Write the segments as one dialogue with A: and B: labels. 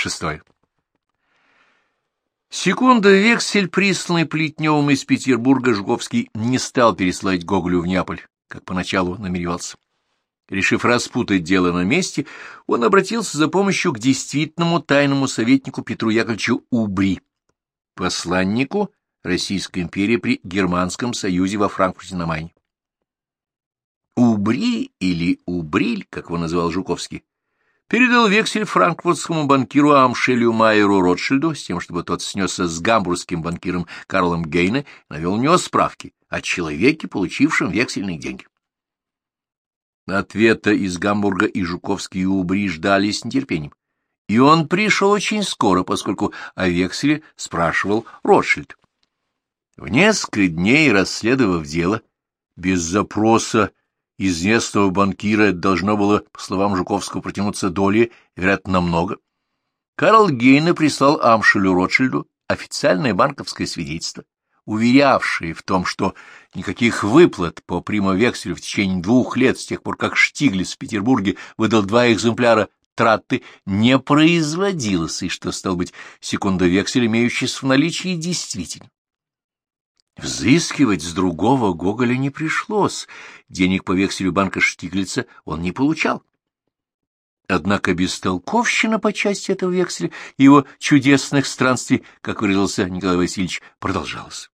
A: Шестое. Секунда вексель, присланный Плетневым из Петербурга, Жуковский не стал переслать Гоголю в Неаполь, как поначалу намеревался. Решив распутать дело на месте, он обратился за помощью к действительному тайному советнику Петру Яковлевичу Убри, посланнику Российской империи при Германском союзе во Франкфурте на Майне. Убри или Убриль, как его называл Жуковский, передал вексель франкфуртскому банкиру Амшелю Майеру Ротшильду с тем, чтобы тот снесся с гамбургским банкиром Карлом Гейне и навел у него справки о человеке, получившем вексельные деньги. Ответа из Гамбурга и Жуковский и Убри ждали с нетерпением. И он пришел очень скоро, поскольку о векселе спрашивал Ротшильд. В несколько дней, расследовав дело, без запроса известного банкира должно было, по словам Жуковского, протянуться доли, вероятно, намного. Карл Гейне прислал Амшелю Ротшильду официальное банковское свидетельство, уверявшее в том, что никаких выплат по примовекселю в течение двух лет, с тех пор как Штиглиц в Петербурге выдал два экземпляра траты, не производилось, и что, стал быть, секундовексель, имеющийся в наличии, действительно. Взыскивать с другого Гоголя не пришлось, денег по векселю банка Штиглица он не получал. Однако бестолковщина по части этого векселя и его чудесных странствий, как выразился Николай Васильевич, продолжалась.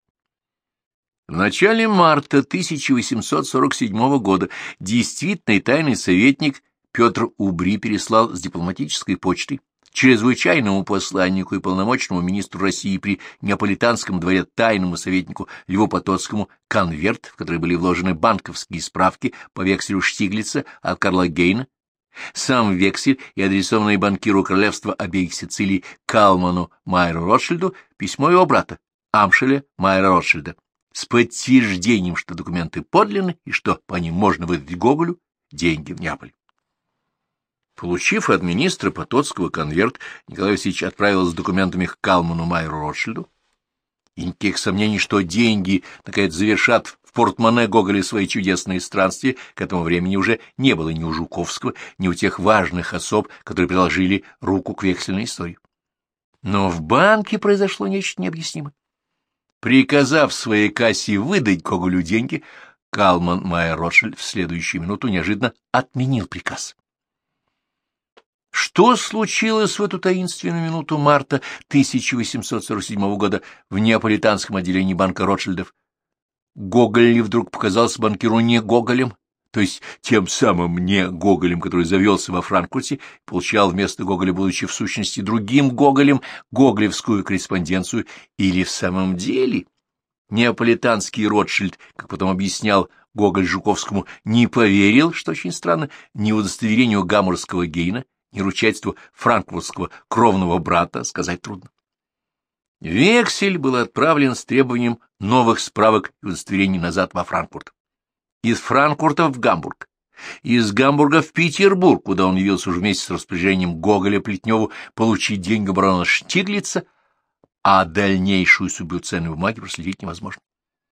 A: В начале марта 1847 года действительный тайный советник Петр Убри переслал с дипломатической почтой чрезвычайному посланнику и полномочному министру России при Неаполитанском дворе тайному советнику Льву Потоцкому конверт, в который были вложены банковские справки по векселю Штиглица от Карла Гейна, сам вексель и адресованный банкиру королевства обеих Сицилий Калману Майеру Ротшильду письмо его брата Амшеля Майера Ротшильда с подтверждением, что документы подлинны и что по ним можно выдать Гоголю деньги в Неаполь. Получив от министра Потоцкого конверт, Николай Васильевич отправил с документами к Калману Майеру Ротшильду. И никаких сомнений, что деньги, наконец, завершат в портмоне Гоголя свои чудесные странствия, к этому времени уже не было ни у Жуковского, ни у тех важных особ, которые приложили руку к вексельной истории. Но в банке произошло нечто необъяснимое. Приказав своей кассе выдать Гоголю деньги, Калман Майер Ротшильд в следующую минуту неожиданно отменил приказ. Что случилось в эту таинственную минуту марта 1847 года в неаполитанском отделении банка Ротшильдов? Гоголь ли вдруг показался банкиру не Гоголем, то есть тем самым не Гоголем, который завелся во Франкфурте, получал вместо Гоголя, будучи в сущности другим Гоголем, гоголевскую корреспонденцию, или в самом деле неаполитанский Ротшильд, как потом объяснял Гоголь Жуковскому, не поверил, что очень странно, ни удостоверению гаммурского гейна, ни ручательству франкфуртского кровного брата, сказать трудно. Вексель был отправлен с требованием новых справок и удостоверений назад во Франкфурт. Из Франкфурта в Гамбург. Из Гамбурга в Петербург, куда он явился уже вместе с распоряжением Гоголя Плетневу получить деньги барона Штиглица, а дальнейшую судьбу ценной бумаги проследить невозможно.